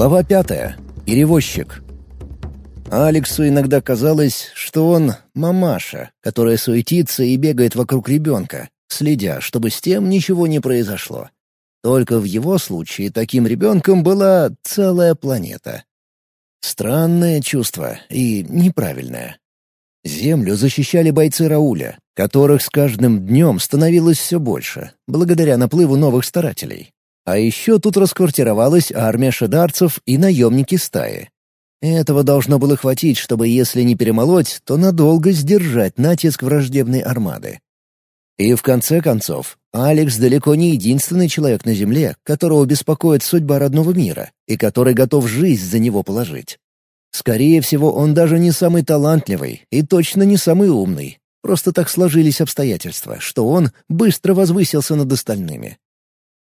Глава пятая. Перевозчик. Алексу иногда казалось, что он мамаша, которая суетится и бегает вокруг ребенка, следя, чтобы с тем ничего не произошло. Только в его случае таким ребенком была целая планета. Странное чувство и неправильное. Землю защищали бойцы Рауля, которых с каждым днем становилось все больше, благодаря наплыву новых старателей. А еще тут расквартировалась армия шедарцев и наемники стаи. Этого должно было хватить, чтобы, если не перемолоть, то надолго сдержать натиск враждебной армады. И в конце концов, Алекс далеко не единственный человек на Земле, которого беспокоит судьба родного мира и который готов жизнь за него положить. Скорее всего, он даже не самый талантливый и точно не самый умный. Просто так сложились обстоятельства, что он быстро возвысился над остальными.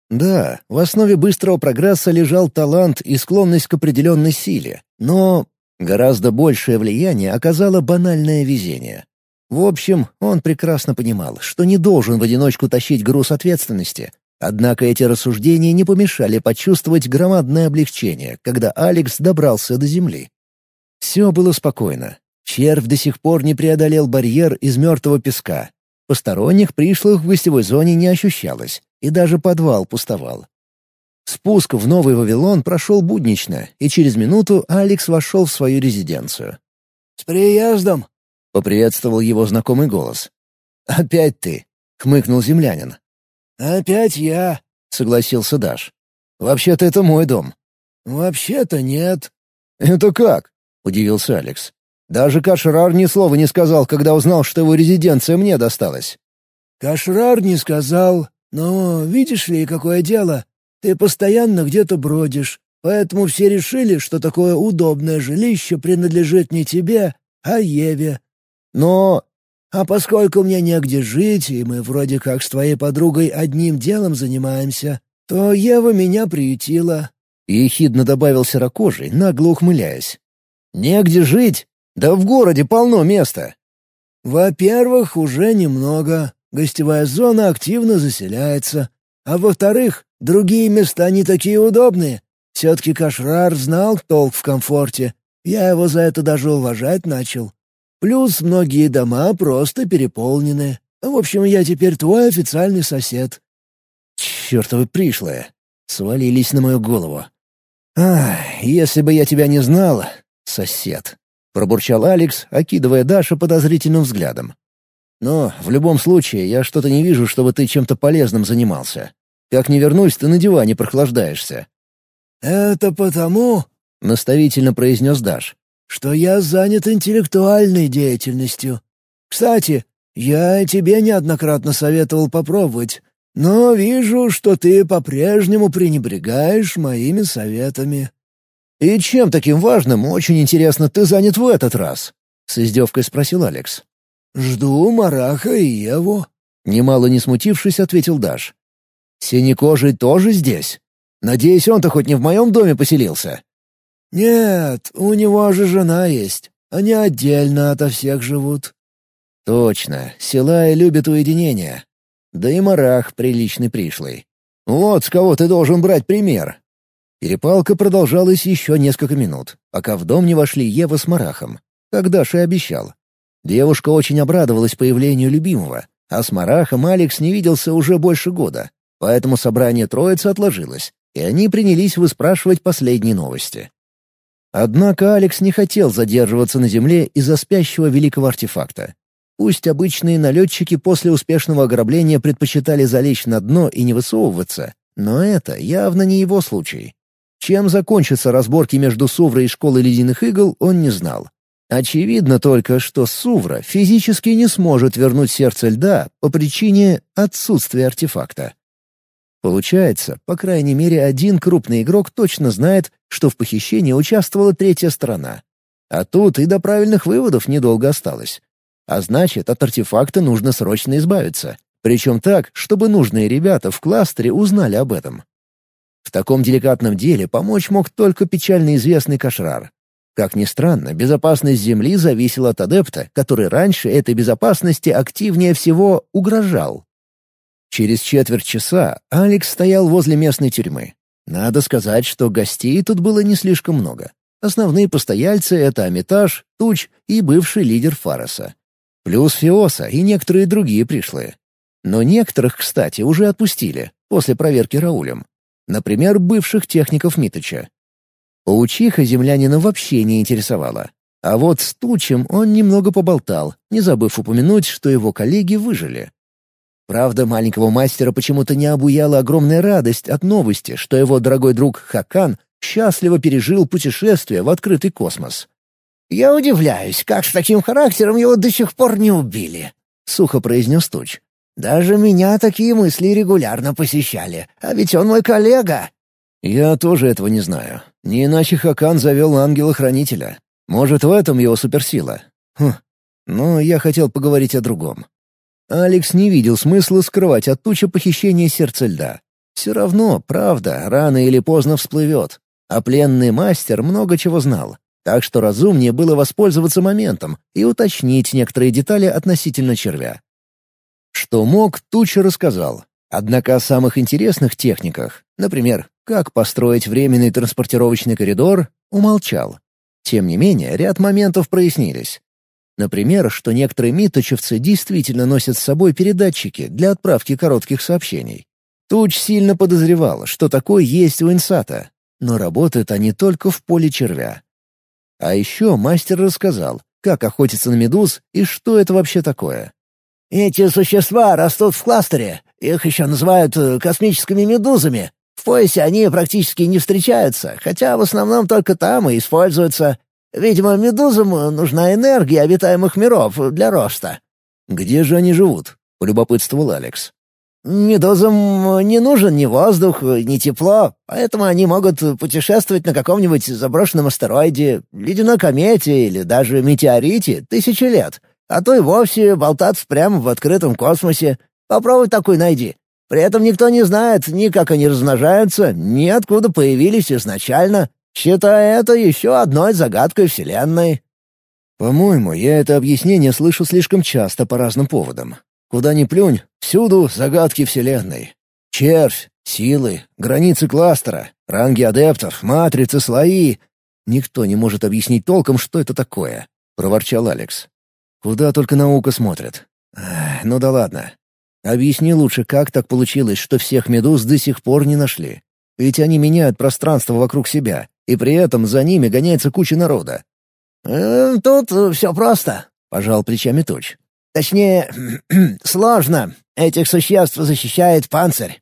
Да, в основе быстрого прогресса лежал талант и склонность к определенной силе, но гораздо большее влияние оказало банальное везение. В общем, он прекрасно понимал, что не должен в одиночку тащить груз ответственности. Однако эти рассуждения не помешали почувствовать громадное облегчение, когда Алекс добрался до земли. Все было спокойно. Червь до сих пор не преодолел барьер из мертвого песка. Посторонних пришлых в гостевой зоне не ощущалось, и даже подвал пустовал. Спуск в Новый Вавилон прошел буднично, и через минуту Алекс вошел в свою резиденцию. «С приездом!» — поприветствовал его знакомый голос. «Опять ты!» — хмыкнул землянин. «Опять я!» — согласился Даш. «Вообще-то это мой дом». «Вообще-то нет». «Это как?» — удивился Алекс. «Даже Кашрар ни слова не сказал, когда узнал, что его резиденция мне досталась». «Кашрар не сказал, но видишь ли, какое дело? Ты постоянно где-то бродишь, поэтому все решили, что такое удобное жилище принадлежит не тебе, а Еве. Но... А поскольку мне негде жить, и мы вроде как с твоей подругой одним делом занимаемся, то Ева меня приютила». И ехидно добавил серокожий, нагло ухмыляясь. «Негде жить? Да в городе полно места!» «Во-первых, уже немного. Гостевая зона активно заселяется. А во-вторых, другие места не такие удобные. Все-таки Кашрар знал толк в комфорте. Я его за это даже уважать начал. Плюс многие дома просто переполнены. В общем, я теперь твой официальный сосед». «Чертовы пришлые!» Свалились на мою голову. «Ах, если бы я тебя не знал, сосед!» — пробурчал Алекс, окидывая Даша подозрительным взглядом. «Но в любом случае я что-то не вижу, чтобы ты чем-то полезным занимался. Как не вернусь, ты на диване прохлаждаешься». «Это потому...» — наставительно произнес Даш что я занят интеллектуальной деятельностью. Кстати, я тебе неоднократно советовал попробовать, но вижу, что ты по-прежнему пренебрегаешь моими советами». «И чем таким важным, очень интересно, ты занят в этот раз?» — с издевкой спросил Алекс. «Жду Мараха и Еву», — немало не смутившись, ответил Даш. «Синекожий тоже здесь? Надеюсь, он-то хоть не в моем доме поселился?» «Нет, у него же жена есть. Они отдельно ото всех живут». «Точно, Силай любит уединение. Да и Марах приличный пришлый. Вот с кого ты должен брать пример». Перепалка продолжалась еще несколько минут, пока в дом не вошли Ева с Марахом, как Даша и обещал. Девушка очень обрадовалась появлению любимого, а с Марахом Алекс не виделся уже больше года, поэтому собрание троицы отложилось, и они принялись выспрашивать последние новости. Однако Алекс не хотел задерживаться на Земле из-за спящего великого артефакта. Пусть обычные налетчики после успешного ограбления предпочитали залечь на дно и не высовываться, но это явно не его случай. Чем закончатся разборки между Суврой и Школой Ледяных Игл, он не знал. Очевидно только, что Сувра физически не сможет вернуть сердце льда по причине отсутствия артефакта. Получается, по крайней мере, один крупный игрок точно знает, что в похищении участвовала третья сторона. А тут и до правильных выводов недолго осталось. А значит, от артефакта нужно срочно избавиться. Причем так, чтобы нужные ребята в кластере узнали об этом. В таком деликатном деле помочь мог только печально известный Кашрар. Как ни странно, безопасность Земли зависела от адепта, который раньше этой безопасности активнее всего угрожал. Через четверть часа Алекс стоял возле местной тюрьмы. Надо сказать, что гостей тут было не слишком много. Основные постояльцы — это Амитаж, Туч и бывший лидер Фароса. Плюс Фиоса и некоторые другие пришлые. Но некоторых, кстати, уже отпустили, после проверки Раулем. Например, бывших техников Миточа. Паучиха землянина вообще не интересовала. А вот с Тучем он немного поболтал, не забыв упомянуть, что его коллеги выжили. Правда, маленького мастера почему-то не обуяла огромная радость от новости, что его дорогой друг Хакан счастливо пережил путешествие в открытый космос. «Я удивляюсь, как с таким характером его до сих пор не убили», — сухо произнес Туч. «Даже меня такие мысли регулярно посещали, а ведь он мой коллега». «Я тоже этого не знаю. Не иначе Хакан завел ангела-хранителя. Может, в этом его суперсила. Хм. Но я хотел поговорить о другом. Алекс не видел смысла скрывать от тучи похищение сердца льда. Все равно, правда, рано или поздно всплывет. А пленный мастер много чего знал. Так что разумнее было воспользоваться моментом и уточнить некоторые детали относительно червя. Что мог, Туча рассказал. Однако о самых интересных техниках, например, как построить временный транспортировочный коридор, умолчал. Тем не менее, ряд моментов прояснились. Например, что некоторые миточевцы действительно носят с собой передатчики для отправки коротких сообщений. Туч сильно подозревал, что такое есть у инсата, но работают они только в поле червя. А еще мастер рассказал, как охотиться на медуз и что это вообще такое. «Эти существа растут в кластере. Их еще называют э, космическими медузами. Поясе они практически не встречаются, хотя в основном только там и используются. Видимо, медузам нужна энергия обитаемых миров для роста». «Где же они живут?» — полюбопытствовал Алекс. Медузам не нужен ни воздух, ни тепло, поэтому они могут путешествовать на каком-нибудь заброшенном астероиде, ледяной комете или даже метеорите тысячи лет, а то и вовсе болтаться прямо в открытом космосе. Попробуй такой найди. При этом никто не знает ни как они размножаются, ни откуда появились изначально, считая это еще одной загадкой Вселенной. По-моему, я это объяснение слышу слишком часто по разным поводам. Куда ни плюнь, всюду загадки Вселенной. Червь, силы, границы кластера, ранги адептов, матрицы, слои. Никто не может объяснить толком, что это такое, — проворчал Алекс. Куда только наука смотрит. Ах, ну да ладно. Объясни лучше, как так получилось, что всех медуз до сих пор не нашли. Ведь они меняют пространство вокруг себя, и при этом за ними гоняется куча народа. «Э, «Тут все просто», — пожал плечами Туч. Точнее, сложно. Этих существ защищает панцирь.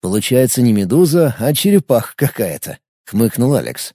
Получается не медуза, а черепах какая-то, хмыкнул Алекс.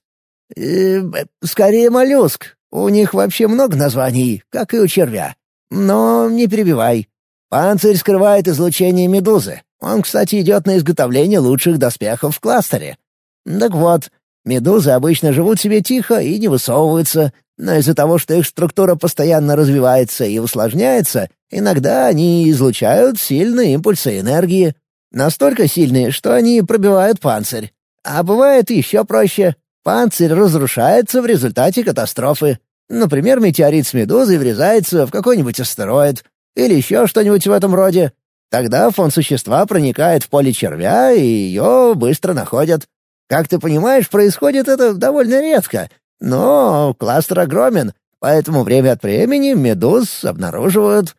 Э, скорее моллюск. У них вообще много названий, как и у червя. Но не перебивай. Панцирь скрывает излучение медузы. Он, кстати, идет на изготовление лучших доспехов в кластере. Так вот, медузы обычно живут себе тихо и не высовываются, но из-за того, что их структура постоянно развивается и усложняется, иногда они излучают сильные импульсы энергии. Настолько сильные, что они пробивают панцирь. А бывает еще проще. Панцирь разрушается в результате катастрофы. Например, метеорит с медузой врезается в какой-нибудь астероид. Или еще что-нибудь в этом роде. Тогда фон существа проникает в поле червя, и ее быстро находят. Как ты понимаешь, происходит это довольно редко, но кластер огромен, поэтому время от времени медуз обнаруживают.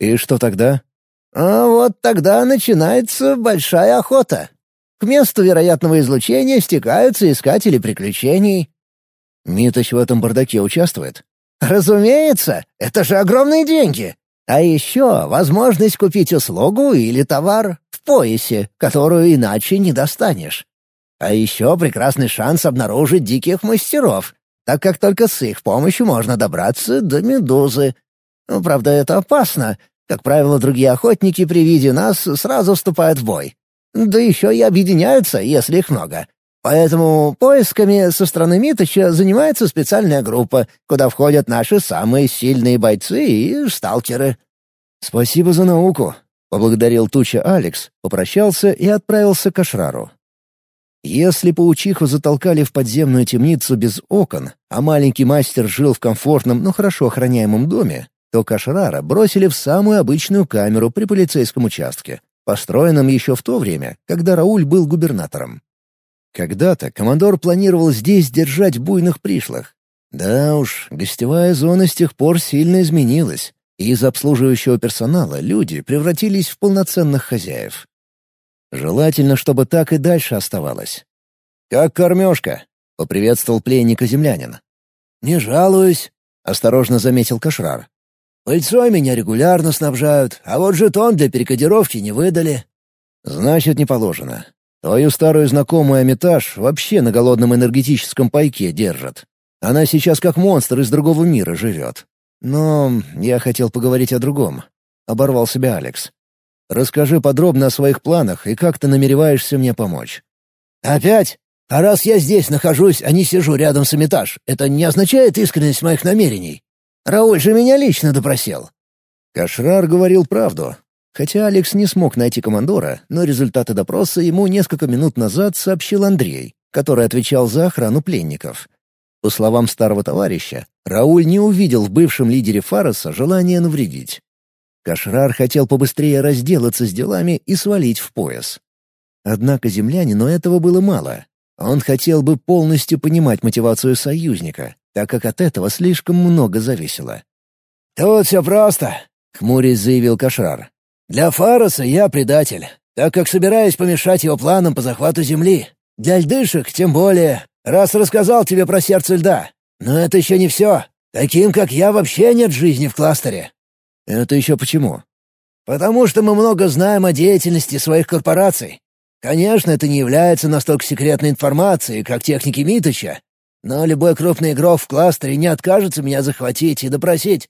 И что тогда? А вот тогда начинается большая охота. К месту вероятного излучения стекаются искатели приключений. Миточ в этом бардаке участвует? Разумеется, это же огромные деньги. А еще возможность купить услугу или товар в поясе, которую иначе не достанешь. А еще прекрасный шанс обнаружить диких мастеров, так как только с их помощью можно добраться до медузы. Ну, правда, это опасно. Как правило, другие охотники при виде нас сразу вступают в бой. Да еще и объединяются, если их много. Поэтому поисками со стороны Миточа занимается специальная группа, куда входят наши самые сильные бойцы и сталкеры. «Спасибо за науку», — поблагодарил Туча Алекс, попрощался и отправился к Ашрару. Если паучиху затолкали в подземную темницу без окон, а маленький мастер жил в комфортном, но хорошо охраняемом доме, то Кашрара бросили в самую обычную камеру при полицейском участке, построенном еще в то время, когда Рауль был губернатором. Когда-то командор планировал здесь держать буйных пришлых. Да уж, гостевая зона с тех пор сильно изменилась, и из обслуживающего персонала люди превратились в полноценных хозяев. Желательно, чтобы так и дальше оставалось. «Как кормежка?» — поприветствовал пленника землянин. «Не жалуюсь», — осторожно заметил Кашрар. «Пыльцой меня регулярно снабжают, а вот жетон для перекодировки не выдали». «Значит, не положено. Твою старую знакомую Амитаж вообще на голодном энергетическом пайке держат. Она сейчас как монстр из другого мира живет. Но я хотел поговорить о другом. Оборвал себя Алекс. Расскажи подробно о своих планах и как ты намереваешься мне помочь. «Опять? А раз я здесь нахожусь, а не сижу рядом с Эмитаж, это не означает искренность моих намерений. Рауль же меня лично допросил». Кашрар говорил правду. Хотя Алекс не смог найти командора, но результаты допроса ему несколько минут назад сообщил Андрей, который отвечал за охрану пленников. По словам старого товарища, Рауль не увидел в бывшем лидере Фароса желания навредить. Кашрар хотел побыстрее разделаться с делами и свалить в пояс. Однако землянину этого было мало. Он хотел бы полностью понимать мотивацию союзника, так как от этого слишком много зависело. «Тут все просто», — хмурясь заявил Кашрар. Для Фароса я предатель, так как собираюсь помешать его планам по захвату Земли. Для льдышек тем более, раз рассказал тебе про сердце льда. Но это еще не все. Таким, как я, вообще нет жизни в кластере». «Это еще почему?» «Потому что мы много знаем о деятельности своих корпораций. Конечно, это не является настолько секретной информацией, как техники Миточа, но любой крупный игрок в кластере не откажется меня захватить и допросить.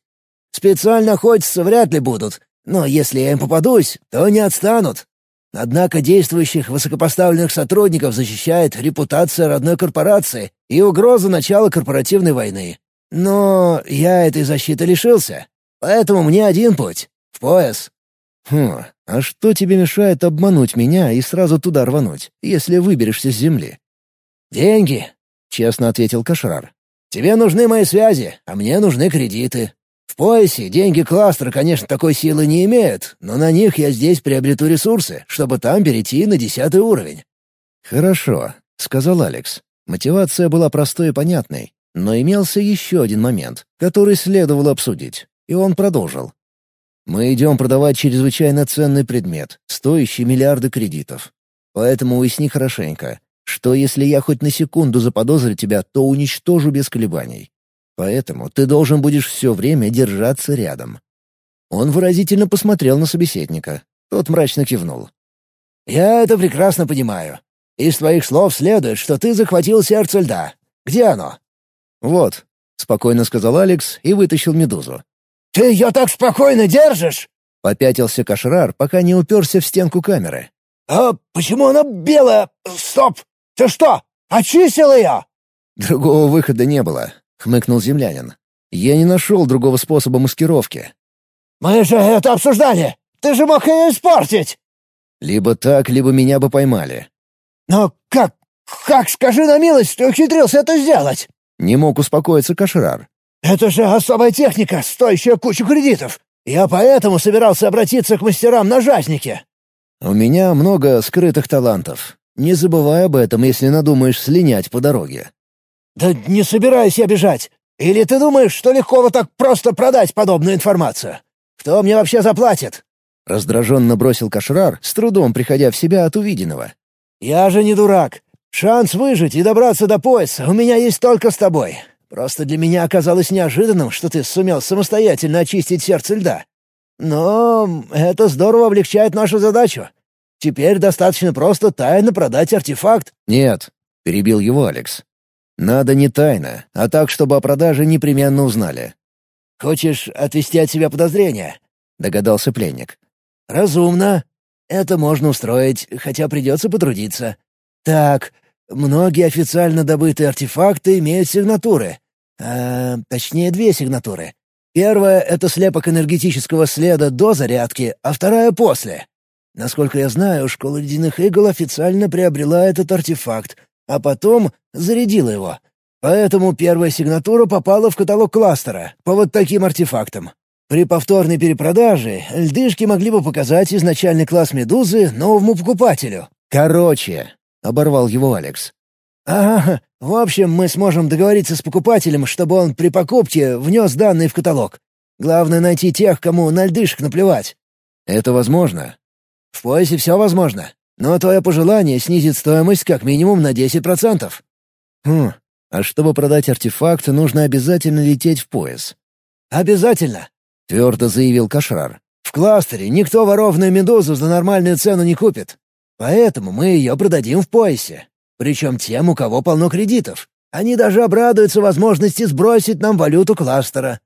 Специально охотиться вряд ли будут, но если я им попадусь, то не отстанут. Однако действующих высокопоставленных сотрудников защищает репутация родной корпорации и угроза начала корпоративной войны. Но я этой защиты лишился, поэтому мне один путь — в пояс. Хм, а что тебе мешает обмануть меня и сразу туда рвануть, если выберешься с земли? «Деньги», — честно ответил Кашрар. «Тебе нужны мои связи, а мне нужны кредиты. В поясе деньги кластера, конечно, такой силы не имеют, но на них я здесь приобрету ресурсы, чтобы там перейти на десятый уровень». «Хорошо», — сказал Алекс. Мотивация была простой и понятной, но имелся еще один момент, который следовало обсудить, и он продолжил. «Мы идем продавать чрезвычайно ценный предмет, стоящий миллиарды кредитов. Поэтому уясни хорошенько, что если я хоть на секунду заподозрю тебя, то уничтожу без колебаний. Поэтому ты должен будешь все время держаться рядом». Он выразительно посмотрел на собеседника. Тот мрачно кивнул. «Я это прекрасно понимаю. Из твоих слов следует, что ты захватил сердце льда. Где оно?» «Вот», — спокойно сказал Алекс и вытащил медузу. «Ты ее так спокойно держишь?» — попятился Кашрар, пока не уперся в стенку камеры. «А почему она белая? Стоп! Ты что, очистил ее?» Другого выхода не было. — хмыкнул землянин. «Я не нашел другого способа маскировки». «Мы же это обсуждали! Ты же мог ее испортить!» «Либо так, либо меня бы поймали». «Но как? Как, скажи на милость, ты ухитрился это сделать?» Не мог успокоиться Кашрар. «Это же особая техника, стоящая кучу кредитов. Я поэтому собирался обратиться к мастерам на жазнике». «У меня много скрытых талантов. Не забывай об этом, если надумаешь слинять по дороге. «Да не собираюсь я бежать. Или ты думаешь, что легко вот так просто продать подобную информацию? Кто мне вообще заплатит?» Раздраженно бросил Кашрар, с трудом приходя в себя от увиденного. «Я же не дурак. Шанс выжить и добраться до пояса у меня есть только с тобой. Просто для меня оказалось неожиданным, что ты сумел самостоятельно очистить сердце льда. Но это здорово облегчает нашу задачу. Теперь достаточно просто тайно продать артефакт». «Нет», — перебил его Алекс. Надо не тайно, а так, чтобы о продаже непременно узнали. «Хочешь отвести от себя подозрения?» — догадался пленник. «Разумно. Это можно устроить, хотя придется потрудиться. Так, многие официально добытые артефакты имеют сигнатуры. А, точнее, две сигнатуры. Первая — это слепок энергетического следа до зарядки, а вторая — после. Насколько я знаю, школа ледяных игл официально приобрела этот артефакт, а потом зарядила его. Поэтому первая сигнатура попала в каталог кластера по вот таким артефактам. При повторной перепродаже льдышки могли бы показать изначальный класс медузы новому покупателю. Короче, оборвал его Алекс. «Ага, в общем, мы сможем договориться с покупателем, чтобы он при покупке внес данные в каталог. Главное — найти тех, кому на льдышек наплевать». «Это возможно?» «В поясе все возможно. Но твое пожелание снизит стоимость как минимум на 10%. Хм, а чтобы продать артефакт, нужно обязательно лететь в пояс. «Обязательно!» — твердо заявил Кашрар. «В кластере никто ворованную медузу за нормальную цену не купит. Поэтому мы ее продадим в поясе. Причем тем, у кого полно кредитов. Они даже обрадуются возможности сбросить нам валюту кластера».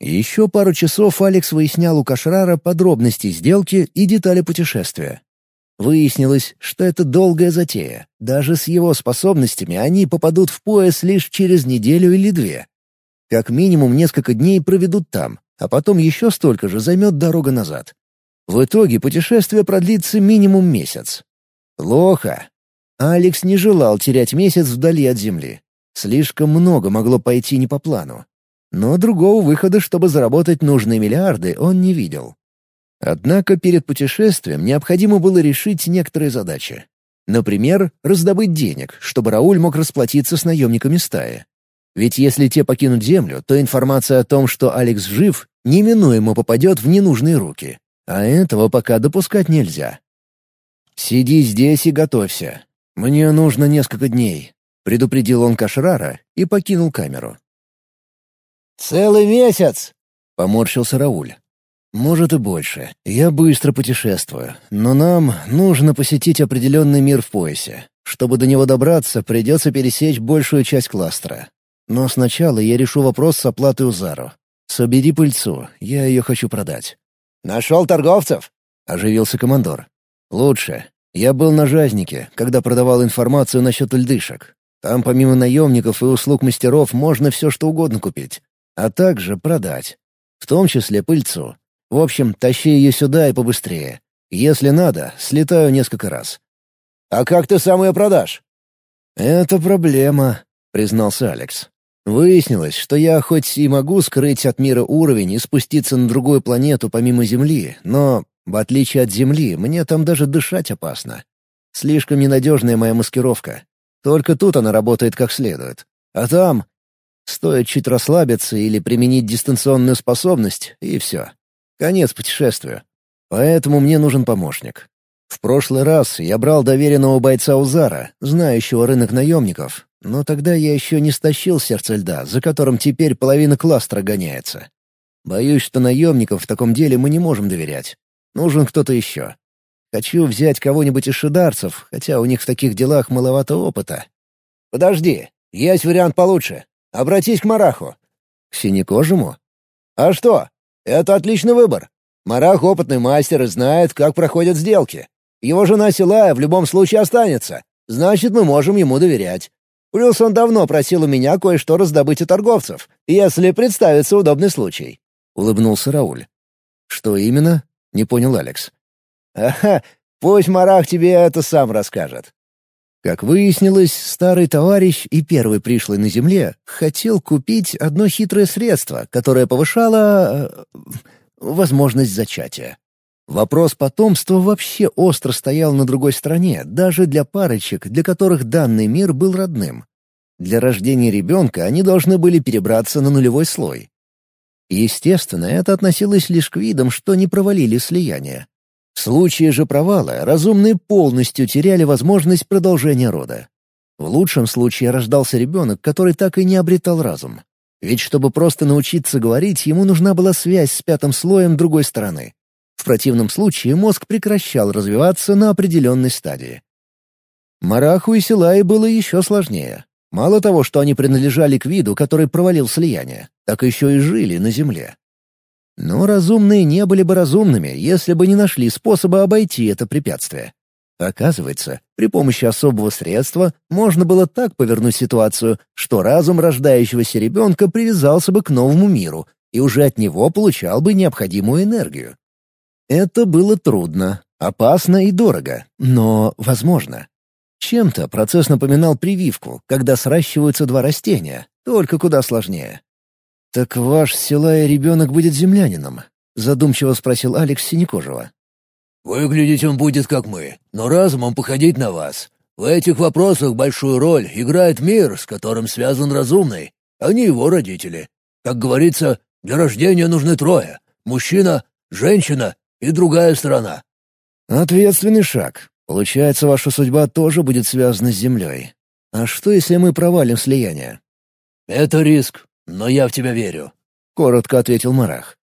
Еще пару часов Алекс выяснял у Кашрара подробности сделки и детали путешествия. Выяснилось, что это долгая затея. Даже с его способностями они попадут в пояс лишь через неделю или две. Как минимум несколько дней проведут там, а потом еще столько же займет дорога назад. В итоге путешествие продлится минимум месяц. Плохо. Алекс не желал терять месяц вдали от Земли. Слишком много могло пойти не по плану. Но другого выхода, чтобы заработать нужные миллиарды, он не видел. Однако перед путешествием необходимо было решить некоторые задачи. Например, раздобыть денег, чтобы Рауль мог расплатиться с наемниками стаи. Ведь если те покинут Землю, то информация о том, что Алекс жив, неминуемо попадет в ненужные руки. А этого пока допускать нельзя. «Сиди здесь и готовься. Мне нужно несколько дней», — предупредил он Кашрара и покинул камеру. «Целый месяц!» — поморщился Рауль. Может и больше. Я быстро путешествую. Но нам нужно посетить определенный мир в поясе. Чтобы до него добраться, придется пересечь большую часть кластера. Но сначала я решу вопрос с оплатой у Зару. Собери пыльцу, я ее хочу продать. «Нашел торговцев?» — оживился командор. «Лучше. Я был на Жазнике, когда продавал информацию насчет льдышек. Там помимо наемников и услуг мастеров можно все что угодно купить. А также продать. В том числе пыльцу. В общем, тащи ее сюда и побыстрее. Если надо, слетаю несколько раз». «А как ты сам ее продашь?» «Это проблема», — признался Алекс. «Выяснилось, что я хоть и могу скрыть от мира уровень и спуститься на другую планету помимо Земли, но, в отличие от Земли, мне там даже дышать опасно. Слишком ненадежная моя маскировка. Только тут она работает как следует. А там... Стоит чуть расслабиться или применить дистанционную способность, и все. Конец путешествию. Поэтому мне нужен помощник. В прошлый раз я брал доверенного бойца Узара, знающего рынок наемников, но тогда я еще не стащил сердце льда, за которым теперь половина кластера гоняется. Боюсь, что наемников в таком деле мы не можем доверять. Нужен кто-то еще. Хочу взять кого-нибудь из шидарцев, хотя у них в таких делах маловато опыта. «Подожди, есть вариант получше. Обратись к Мараху». «К синекожему?» «А что? Это отличный выбор. Марах — опытный мастер и знает, как проходят сделки. Его жена Силая в любом случае останется. Значит, мы можем ему доверять. Плюс он давно просил у меня кое-что раздобыть у торговцев, если представится удобный случай». — улыбнулся Рауль. «Что именно?» — не понял Алекс. «Ага, пусть Марах тебе это сам расскажет». Как выяснилось, старый товарищ и первый пришлый на земле хотел купить одно хитрое средство, которое повышало... Э, возможность зачатия. Вопрос потомства вообще остро стоял на другой стороне, даже для парочек, для которых данный мир был родным. Для рождения ребенка они должны были перебраться на нулевой слой. Естественно, это относилось лишь к видам, что не провалили слияние. В случае же провала разумные полностью теряли возможность продолжения рода. В лучшем случае рождался ребенок, который так и не обретал разум. Ведь чтобы просто научиться говорить, ему нужна была связь с пятым слоем другой стороны. В противном случае мозг прекращал развиваться на определенной стадии. Мараху и Силай было еще сложнее. Мало того, что они принадлежали к виду, который провалил слияние, так еще и жили на Земле. Но разумные не были бы разумными, если бы не нашли способа обойти это препятствие. Оказывается, при помощи особого средства можно было так повернуть ситуацию, что разум рождающегося ребенка привязался бы к новому миру и уже от него получал бы необходимую энергию. Это было трудно, опасно и дорого, но возможно. Чем-то процесс напоминал прививку, когда сращиваются два растения, только куда сложнее. «Так ваш Силая ребенок будет землянином?» — задумчиво спросил Алекс Синекожего. «Выглядеть он будет как мы, но разумом походить на вас. В этих вопросах большую роль играет мир, с которым связан разумный, а не его родители. Как говорится, для рождения нужны трое — мужчина, женщина и другая сторона». «Ответственный шаг. Получается, ваша судьба тоже будет связана с Землей. А что, если мы провалим слияние?» «Это риск, но я в тебя верю», — коротко ответил Марах.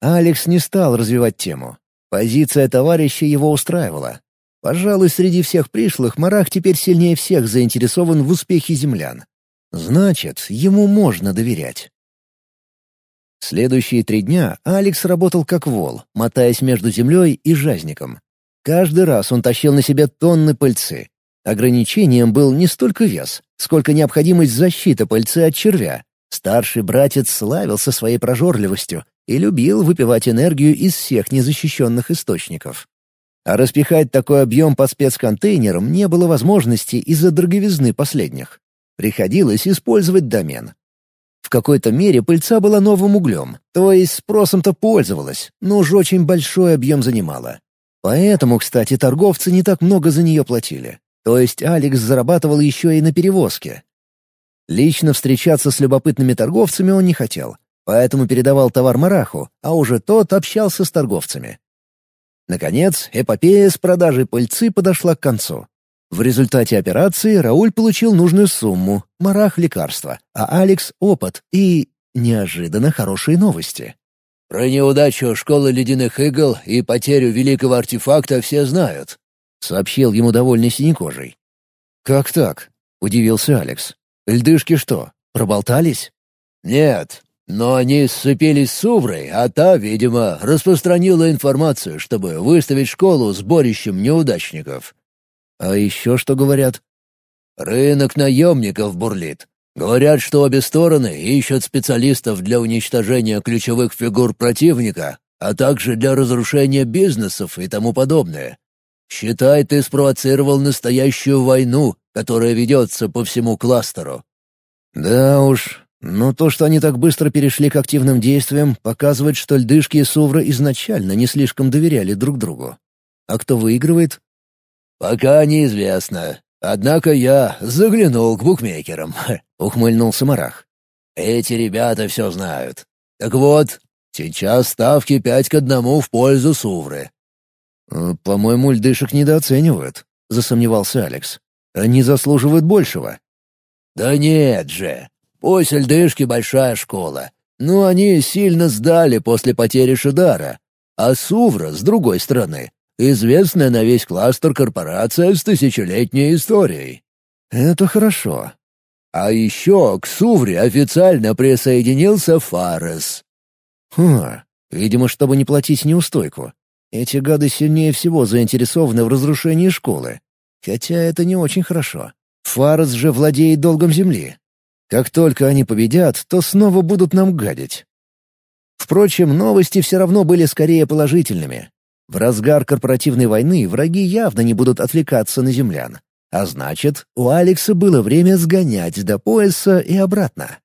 Алекс не стал развивать тему. Позиция товарища его устраивала. Пожалуй, среди всех пришлых Марах теперь сильнее всех заинтересован в успехе землян. Значит, ему можно доверять. Следующие три дня Алекс работал как вол, мотаясь между землей и жазником. Каждый раз он тащил на себе тонны пыльцы. Ограничением был не столько вес, сколько необходимость защиты пыльцы от червя. Старший братец славился своей прожорливостью и любил выпивать энергию из всех незащищенных источников. А распихать такой объем по спецконтейнерам не было возможности из-за дороговизны последних. Приходилось использовать домен. В какой-то мере пыльца была новым углем, то есть спросом-то пользовалась, но уж очень большой объем занимала. Поэтому, кстати, торговцы не так много за нее платили. То есть Алекс зарабатывал еще и на перевозке. Лично встречаться с любопытными торговцами он не хотел, поэтому передавал товар Мараху, а уже тот общался с торговцами. Наконец, эпопея с продажей пыльцы подошла к концу. В результате операции Рауль получил нужную сумму, Марах — лекарства, а Алекс — опыт и... неожиданно хорошие новости. «Про неудачу школы ледяных игл и потерю великого артефакта все знают», — сообщил ему довольный синекожий. «Как так?» — удивился Алекс. «Льдышки что, проболтались?» «Нет, но они сцепились с Уврой, а та, видимо, распространила информацию, чтобы выставить школу сборищем неудачников. А еще что говорят? Рынок наемников бурлит. Говорят, что обе стороны ищут специалистов для уничтожения ключевых фигур противника, а также для разрушения бизнесов и тому подобное. Считай, ты спровоцировал настоящую войну, которая ведется по всему кластеру. Да уж, но то, что они так быстро перешли к активным действиям, показывает, что льдышки и Сувра изначально не слишком доверяли друг другу. А кто выигрывает? «Пока неизвестно. Однако я заглянул к букмекерам», — ухмыльнулся Марах. «Эти ребята все знают. Так вот, сейчас ставки пять к одному в пользу Сувры». «Э, «По-моему, льдышек недооценивают», — засомневался Алекс. «Они заслуживают большего». «Да нет же. Пусть льдышки большая школа, но они сильно сдали после потери Шидара. А Сувра, с другой стороны, известная на весь кластер корпорация с тысячелетней историей. Это хорошо. А еще к Сувре официально присоединился Фарес. Хм, видимо, чтобы не платить неустойку. Эти гады сильнее всего заинтересованы в разрушении школы. Хотя это не очень хорошо. Фарес же владеет долгом земли, как только они победят, то снова будут нам гадить. Впрочем, новости все равно были скорее положительными. В разгар корпоративной войны враги явно не будут отвлекаться на землян. А значит, у Алекса было время сгонять до пояса и обратно.